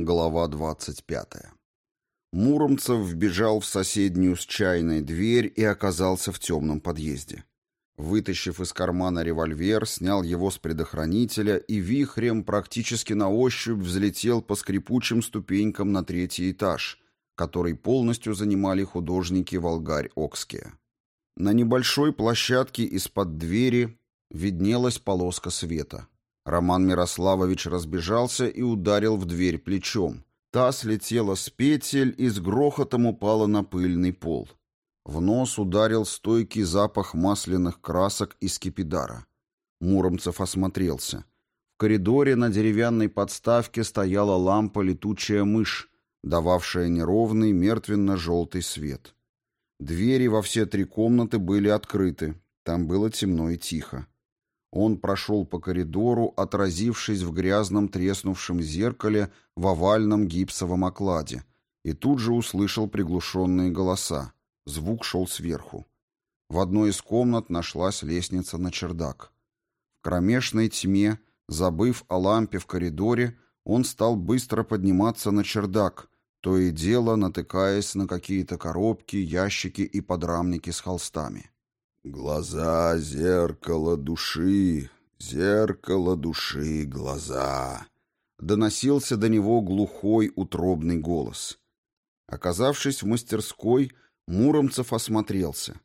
Глава 25. Муромцев вбежал в соседнюю с чайной дверь и оказался в темном подъезде. Вытащив из кармана револьвер, снял его с предохранителя и вихрем практически на ощупь взлетел по скрипучим ступенькам на третий этаж, который полностью занимали художники Волгарь-Окские. На небольшой площадке из-под двери виднелась полоска света. Роман Мирославович разбежался и ударил в дверь плечом. Та слетела с петель и с грохотом упала на пыльный пол. В нос ударил стойкий запах масляных красок и скипидара. Муромцев осмотрелся. В коридоре на деревянной подставке стояла лампа «Летучая мышь», дававшая неровный мертвенно-желтый свет. Двери во все три комнаты были открыты. Там было темно и тихо. Он прошел по коридору, отразившись в грязном треснувшем зеркале в овальном гипсовом окладе, и тут же услышал приглушенные голоса. Звук шел сверху. В одной из комнат нашлась лестница на чердак. В кромешной тьме, забыв о лампе в коридоре, он стал быстро подниматься на чердак, то и дело натыкаясь на какие-то коробки, ящики и подрамники с холстами. Глаза — зеркало души, зеркало души, глаза. Доносился до него глухой утробный голос. Оказавшись в мастерской, Муромцев осмотрелся.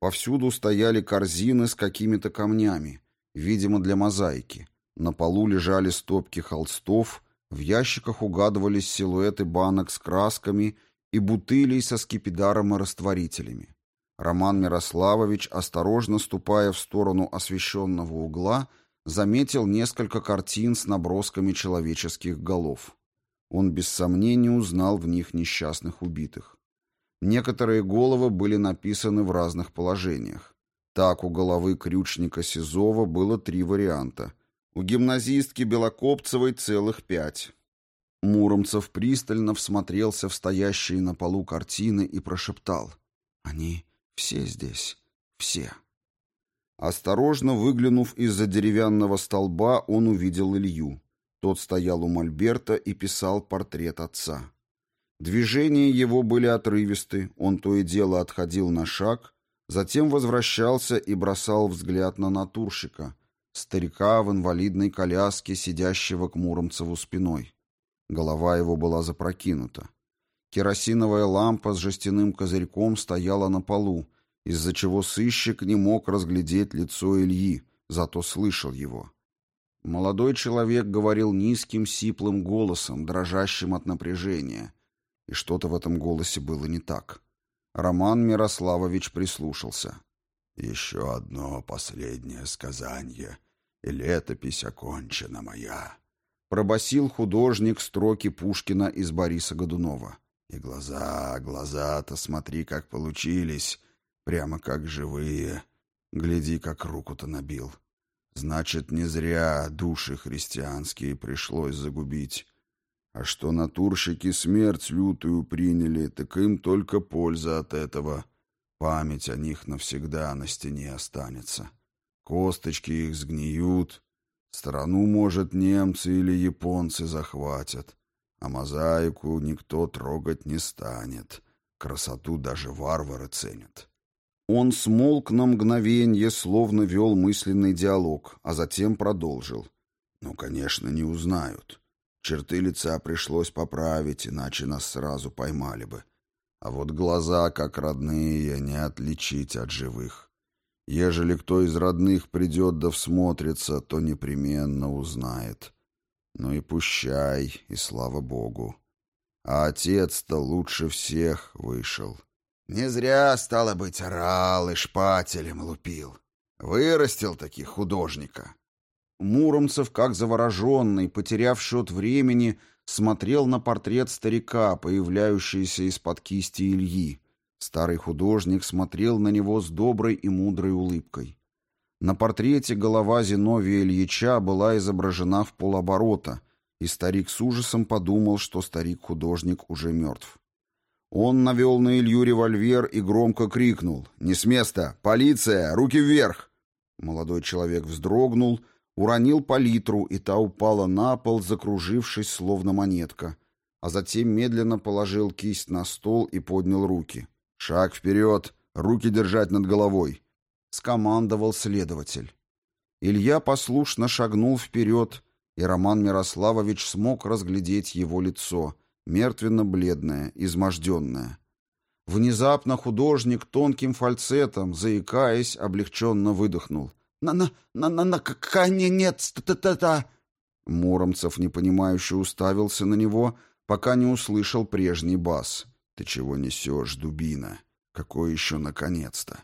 Повсюду стояли корзины с какими-то камнями, видимо, для мозаики. На полу лежали стопки холстов, в ящиках угадывались силуэты банок с красками и бутылей со скипидаром и растворителями. Роман Мирославович, осторожно ступая в сторону освещенного угла, заметил несколько картин с набросками человеческих голов. Он без сомнения узнал в них несчастных убитых. Некоторые головы были написаны в разных положениях. Так у головы крючника Сизова было три варианта. У гимназистки Белокопцевой целых пять. Муромцев пристально всмотрелся в стоящие на полу картины и прошептал. «Они все здесь. Все. Осторожно выглянув из-за деревянного столба, он увидел Илью. Тот стоял у мольберта и писал портрет отца. Движения его были отрывисты, он то и дело отходил на шаг, затем возвращался и бросал взгляд на натурщика, старика в инвалидной коляске, сидящего к Муромцеву спиной. Голова его была запрокинута. Керосиновая лампа с жестяным козырьком стояла на полу, из-за чего сыщик не мог разглядеть лицо Ильи, зато слышал его. Молодой человек говорил низким сиплым голосом, дрожащим от напряжения, и что-то в этом голосе было не так. Роман Мирославович прислушался. «Еще одно последнее сказание, и летопись окончена моя», — пробасил художник строки Пушкина из Бориса Годунова. И глаза, глаза-то смотри, как получились, прямо как живые. Гляди, как руку-то набил. Значит, не зря души христианские пришлось загубить. А что натурщики смерть лютую приняли, так им только польза от этого. Память о них навсегда на стене останется. Косточки их сгниют. Страну, может, немцы или японцы захватят а мозаику никто трогать не станет. Красоту даже варвары ценят. Он смолк на мгновенье, словно вел мысленный диалог, а затем продолжил. Ну, конечно, не узнают. Черты лица пришлось поправить, иначе нас сразу поймали бы. А вот глаза, как родные, не отличить от живых. Ежели кто из родных придет да всмотрится, то непременно узнает. Ну и пущай, и слава богу. А отец-то лучше всех вышел. Не зря, стало быть, орал и шпателем лупил. Вырастил таких художника. Муромцев, как завороженный, потеряв счет времени, смотрел на портрет старика, появляющийся из-под кисти Ильи. Старый художник смотрел на него с доброй и мудрой улыбкой. На портрете голова Зиновия Ильича была изображена в полоборота, и старик с ужасом подумал, что старик-художник уже мертв. Он навел на Илью револьвер и громко крикнул «Не с места! Полиция! Руки вверх!» Молодой человек вздрогнул, уронил палитру, и та упала на пол, закружившись, словно монетка. а затем медленно положил кисть на стол и поднял руки. «Шаг вперед! Руки держать над головой!» — скомандовал следователь. Илья послушно шагнул вперед, и Роман Мирославович смог разглядеть его лицо, мертвенно-бледное, изможденное. Внезапно художник тонким фальцетом, заикаясь, облегченно выдохнул. «На-на, на-на, на, конец, та-та-та!» Муромцев, непонимающе, уставился на него, пока не услышал прежний бас. «Ты чего несешь, дубина? Какой еще наконец-то?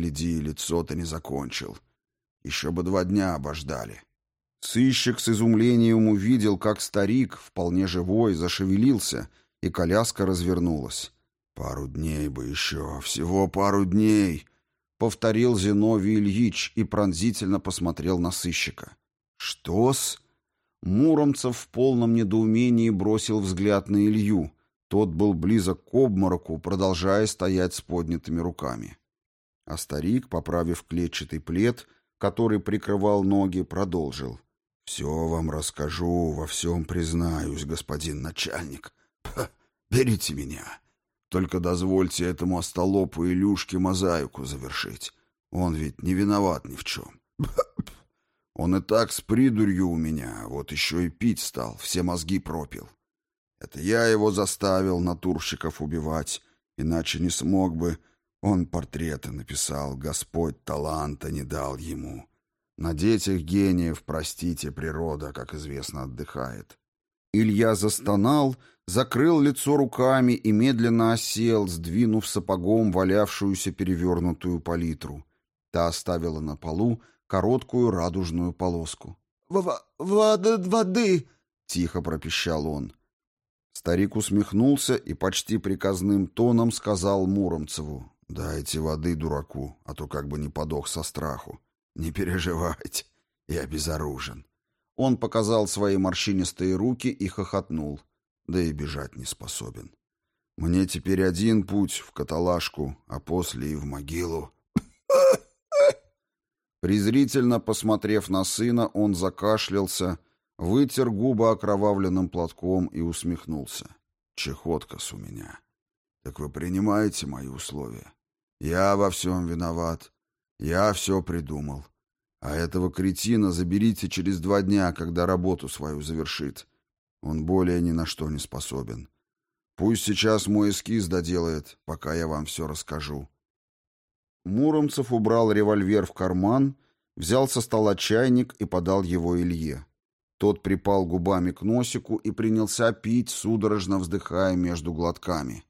Гляди, лицо ты не закончил. Еще бы два дня обождали». Сыщик с изумлением увидел, как старик, вполне живой, зашевелился, и коляска развернулась. «Пару дней бы еще, всего пару дней!» — повторил Зиновий Ильич и пронзительно посмотрел на сыщика. «Что-с?» Муромцев в полном недоумении бросил взгляд на Илью. Тот был близок к обмороку, продолжая стоять с поднятыми руками. А старик, поправив клетчатый плед, который прикрывал ноги, продолжил. «Все вам расскажу, во всем признаюсь, господин начальник. Ха, берите меня. Только дозвольте этому остолопу Илюшке мозаику завершить. Он ведь не виноват ни в чем. Он и так с придурью у меня, вот еще и пить стал, все мозги пропил. Это я его заставил натурщиков убивать, иначе не смог бы. Он портреты написал, Господь таланта не дал ему. На детях гениев, простите, природа, как известно, отдыхает. Илья застонал, закрыл лицо руками и медленно осел, сдвинув сапогом валявшуюся перевернутую палитру. Та оставила на полу короткую радужную полоску. «В «Воды, воды!» — тихо пропищал он. Старик усмехнулся и почти приказным тоном сказал Муромцеву. «Дайте воды дураку, а то как бы не подох со страху. «Не переживайте, я безоружен». Он показал свои морщинистые руки и хохотнул, да и бежать не способен. «Мне теперь один путь в каталажку, а после и в могилу». Презрительно посмотрев на сына, он закашлялся, вытер губы окровавленным платком и усмехнулся. «Чехоткас у меня. Так вы принимаете мои условия? Я во всем виноват. Я все придумал. А этого кретина заберите через два дня, когда работу свою завершит. Он более ни на что не способен. Пусть сейчас мой эскиз доделает, пока я вам все расскажу. Муромцев убрал револьвер в карман, взял со стола чайник и подал его Илье. Тот припал губами к носику и принялся пить, судорожно вздыхая между глотками.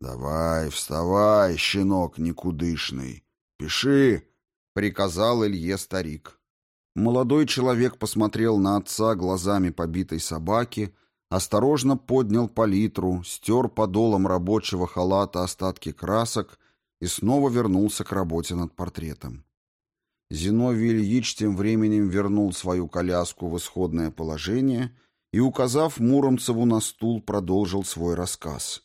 «Давай, вставай, щенок никудышный!» «Пиши!» — приказал Илье старик. Молодой человек посмотрел на отца глазами побитой собаки, осторожно поднял палитру, стер подолом рабочего халата остатки красок и снова вернулся к работе над портретом. Зиновий Ильич тем временем вернул свою коляску в исходное положение и, указав Муромцеву на стул, продолжил свой рассказ.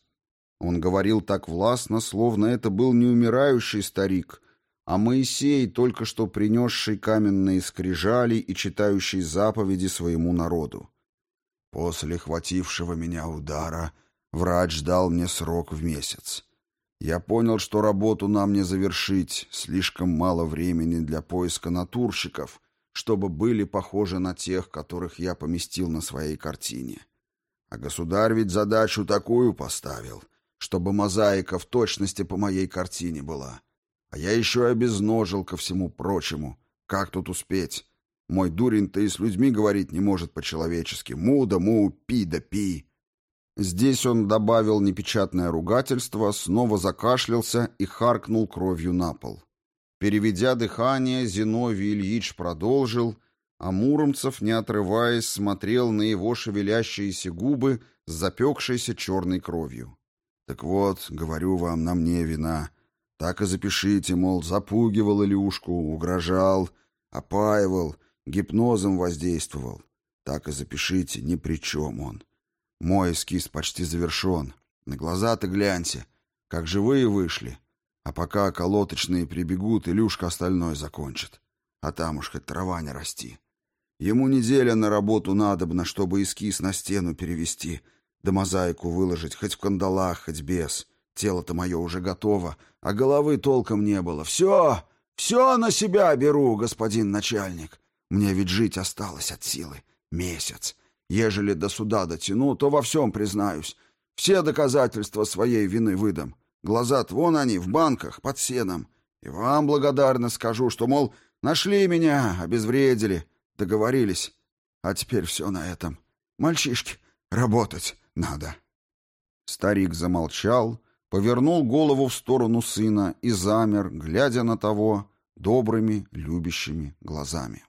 Он говорил так властно, словно это был не умирающий старик, а Моисей, только что принесший каменные скрижали и читающий заповеди своему народу. После хватившего меня удара врач дал мне срок в месяц. Я понял, что работу нам не завершить, слишком мало времени для поиска натурщиков, чтобы были похожи на тех, которых я поместил на своей картине. А государь ведь задачу такую поставил, чтобы мозаика в точности по моей картине была. А я еще и обезножил ко всему прочему. Как тут успеть? Мой дурень-то и с людьми говорить не может по-человечески. Му да му, пи да пи. Здесь он добавил непечатное ругательство, снова закашлялся и харкнул кровью на пол. Переведя дыхание, Зиновий Ильич продолжил, а Муромцев, не отрываясь, смотрел на его шевелящиеся губы с запекшейся черной кровью. «Так вот, говорю вам, на мне вина. Так и запишите, мол, запугивал Илюшку, угрожал, опаивал, гипнозом воздействовал. Так и запишите, ни при чем он. Мой эскиз почти завершен. На глаза-то гляньте, как живые вышли. А пока колоточные прибегут, Илюшка остальное закончит. А там уж хоть трава не расти. Ему неделя на работу надобно, чтобы эскиз на стену перевести. Да мозаику выложить хоть в кандалах, хоть без. Тело-то мое уже готово, а головы толком не было. Все, все на себя беру, господин начальник. Мне ведь жить осталось от силы. Месяц. Ежели до суда дотяну, то во всем признаюсь. Все доказательства своей вины выдам. Глаза-то вон они, в банках, под сеном. И вам благодарно скажу, что, мол, нашли меня, обезвредили, договорились. А теперь все на этом. Мальчишки, работать надо. Старик замолчал, повернул голову в сторону сына и замер, глядя на того добрыми, любящими глазами.